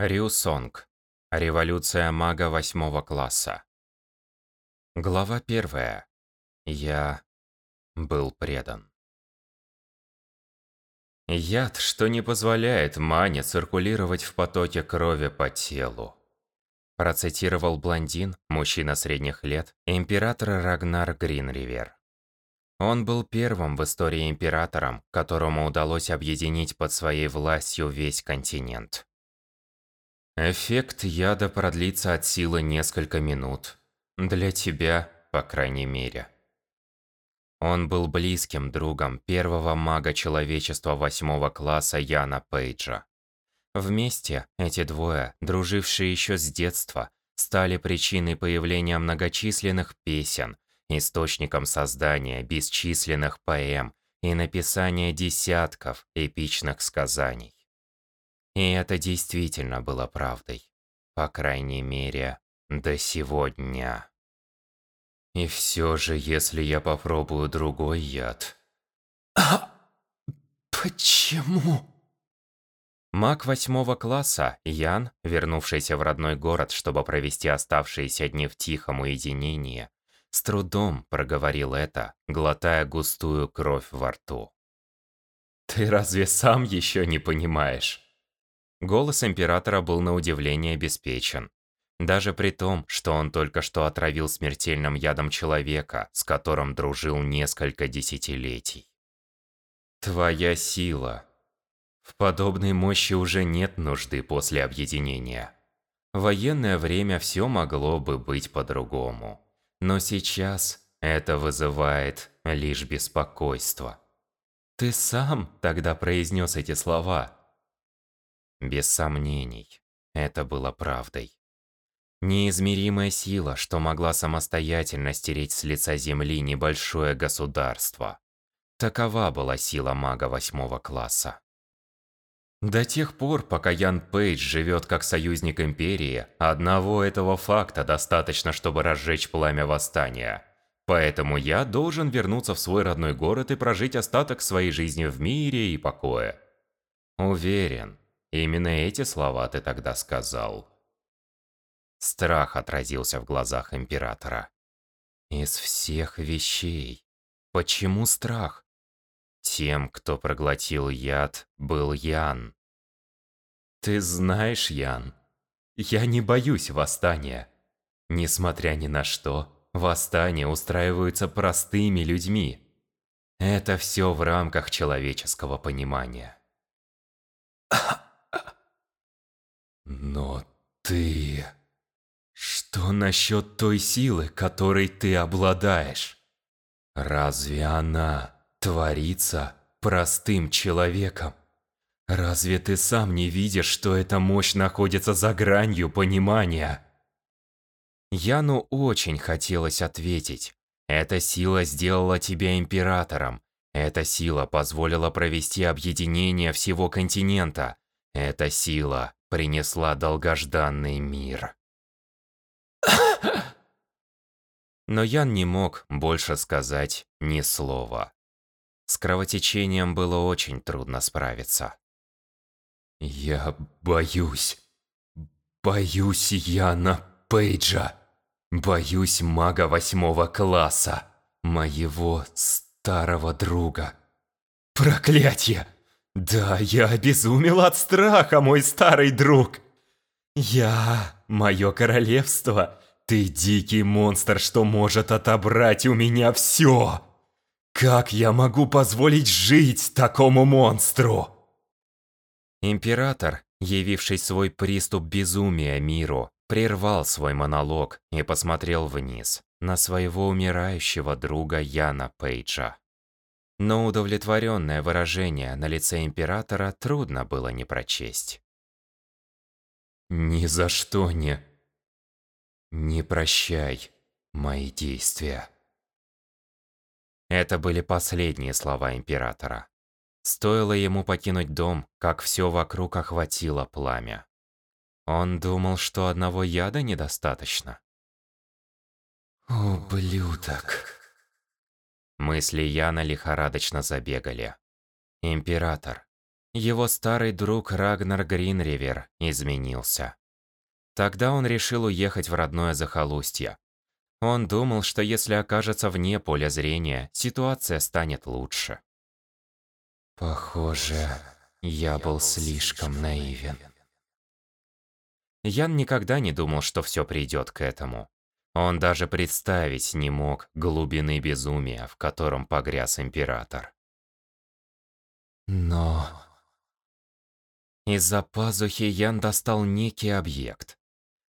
Рю Сонг. Революция мага восьмого класса. Глава первая. Я был предан. Яд, что не позволяет мане циркулировать в потоке крови по телу. Процитировал блондин, мужчина средних лет, император Рагнар Гринривер. Он был первым в истории императором, которому удалось объединить под своей властью весь континент. Эффект яда продлится от силы несколько минут. Для тебя, по крайней мере. Он был близким другом первого мага человечества восьмого класса Яна Пейджа. Вместе эти двое, дружившие еще с детства, стали причиной появления многочисленных песен, источником создания бесчисленных поэм и написания десятков эпичных сказаний. И это действительно было правдой. По крайней мере, до сегодня. И все же, если я попробую другой яд... А почему? Маг восьмого класса, Ян, вернувшийся в родной город, чтобы провести оставшиеся дни в тихом уединении, с трудом проговорил это, глотая густую кровь во рту. «Ты разве сам еще не понимаешь?» Голос Императора был на удивление обеспечен. Даже при том, что он только что отравил смертельным ядом человека, с которым дружил несколько десятилетий. Твоя сила. В подобной мощи уже нет нужды после объединения. В военное время все могло бы быть по-другому. Но сейчас это вызывает лишь беспокойство. Ты сам тогда произнес эти слова. Без сомнений, это было правдой. Неизмеримая сила, что могла самостоятельно стереть с лица земли небольшое государство. Такова была сила мага восьмого класса. До тех пор, пока Ян Пейдж живет как союзник Империи, одного этого факта достаточно, чтобы разжечь пламя восстания. Поэтому я должен вернуться в свой родной город и прожить остаток своей жизни в мире и покое. Уверен, Именно эти слова ты тогда сказал. Страх отразился в глазах Императора. Из всех вещей. Почему страх? Тем, кто проглотил яд, был Ян. Ты знаешь, Ян, я не боюсь восстания. Несмотря ни на что, восстания устраиваются простыми людьми. Это все в рамках человеческого понимания. Но ты... Что насчет той силы, которой ты обладаешь? Разве она творится простым человеком? Разве ты сам не видишь, что эта мощь находится за гранью понимания? Яну очень хотелось ответить. Эта сила сделала тебя императором. Эта сила позволила провести объединение всего континента. Эта сила принесла долгожданный мир. Но Ян не мог больше сказать ни слова. С кровотечением было очень трудно справиться. «Я боюсь. Боюсь Яна Пейджа. Боюсь мага восьмого класса. Моего старого друга. Проклятье!» Да, я обезумел от страха, мой старый друг. Я, мое королевство, ты дикий монстр, что может отобрать у меня все. Как я могу позволить жить такому монстру? Император, явивший свой приступ безумия миру, прервал свой монолог и посмотрел вниз на своего умирающего друга Яна Пейджа. Но удовлетворенное выражение на лице Императора трудно было не прочесть. «Ни за что не... не прощай мои действия». Это были последние слова Императора. Стоило ему покинуть дом, как все вокруг охватило пламя. Он думал, что одного яда недостаточно. «Ублюдок!» Мысли Яна лихорадочно забегали. Император. его старый друг Рагнар Гринривер изменился. Тогда он решил уехать в родное захолустье. Он думал, что если окажется вне поля зрения, ситуация станет лучше. Похоже, я был слишком наивен. Ян никогда не думал, что все придет к этому. Он даже представить не мог глубины безумия, в котором погряз император. Но... Из-за пазухи Ян достал некий объект.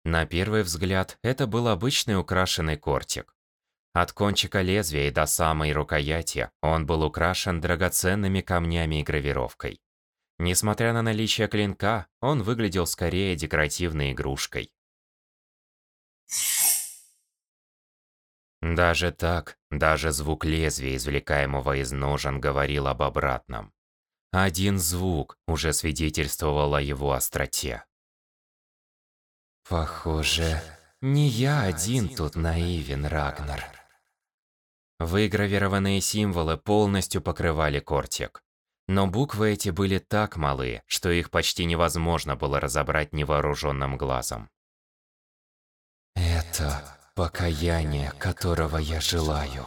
На первый взгляд, это был обычный украшенный кортик. От кончика лезвия до самой рукояти он был украшен драгоценными камнями и гравировкой. Несмотря на наличие клинка, он выглядел скорее декоративной игрушкой. Даже так, даже звук лезвия, извлекаемого из ножен, говорил об обратном. Один звук уже свидетельствовал о его остроте. Похоже, не я один тут наивен, Рагнар. Выгравированные символы полностью покрывали кортик. Но буквы эти были так малы, что их почти невозможно было разобрать невооруженным глазом. Это покаяние, которого я желаю.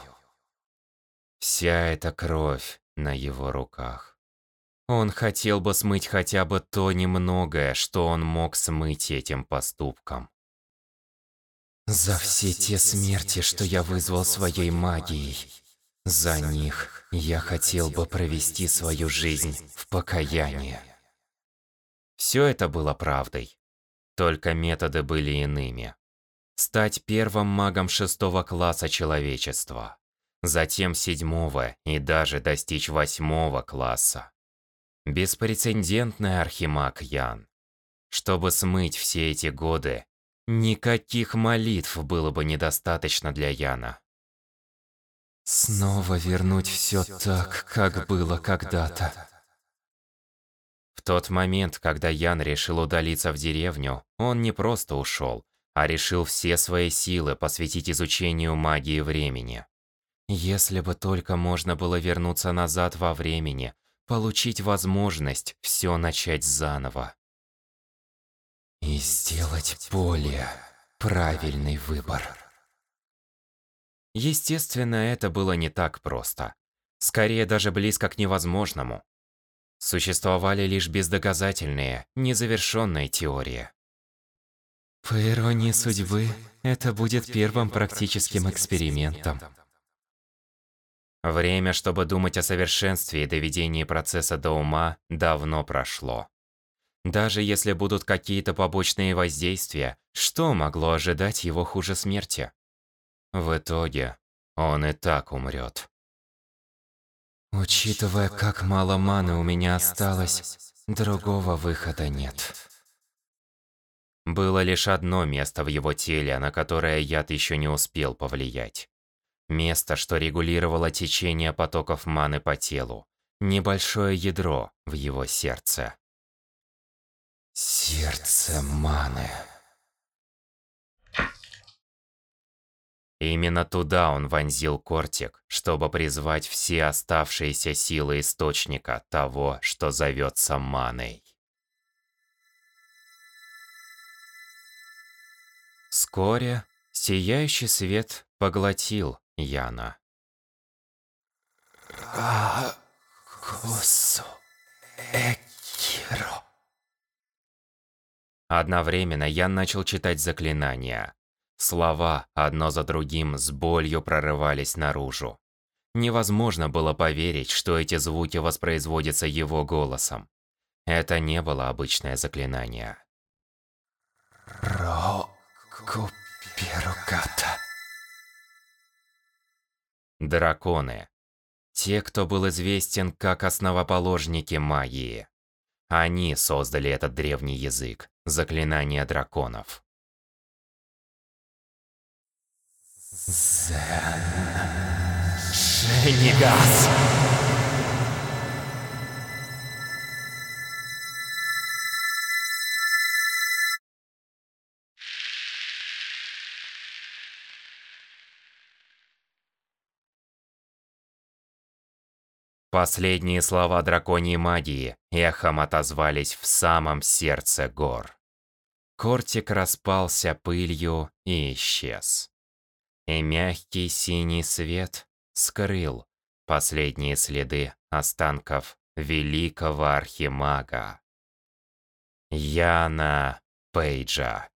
Вся эта кровь на его руках. Он хотел бы смыть хотя бы то немногое, что он мог смыть этим поступком. За все те смерти, что я вызвал своей магией, за них я хотел бы провести свою жизнь в покаянии. Все это было правдой. Только методы были иными. Стать первым магом шестого класса человечества. Затем седьмого и даже достичь восьмого класса. Беспрецедентный архимаг Ян. Чтобы смыть все эти годы, никаких молитв было бы недостаточно для Яна. Снова вернуть все так, как было когда-то. В тот момент, когда Ян решил удалиться в деревню, он не просто ушел, а решил все свои силы посвятить изучению магии времени. Если бы только можно было вернуться назад во времени, получить возможность все начать заново. И сделать более правильный выбор. Естественно, это было не так просто. Скорее, даже близко к невозможному. Существовали лишь бездоказательные, незавершенные теории. По иронии судьбы, это будет первым практическим экспериментом. Время, чтобы думать о совершенстве и доведении процесса до ума, давно прошло. Даже если будут какие-то побочные воздействия, что могло ожидать его хуже смерти? В итоге, он и так умрет. Учитывая, как мало маны у меня осталось, другого выхода нет. Было лишь одно место в его теле, на которое яд еще не успел повлиять. Место, что регулировало течение потоков маны по телу. Небольшое ядро в его сердце. Сердце маны. Именно туда он вонзил кортик, чтобы призвать все оставшиеся силы источника того, что зовется маной. Вскоре сияющий свет поглотил Яна. Акусу Экиро. Одновременно Ян начал читать заклинания. Слова, одно за другим, с болью прорывались наружу. Невозможно было поверить, что эти звуки воспроизводятся его голосом. Это не было обычное заклинание. Ро-ку-перуката. Драконы. Те, кто был известен как основоположники магии. Они создали этот древний язык, заклинание драконов. Зен... Шенигас! Последние слова драконьей магии эхом отозвались в самом сердце гор. Кортик распался пылью и исчез. И мягкий синий свет скрыл последние следы останков великого архимага. Яна Пейджа.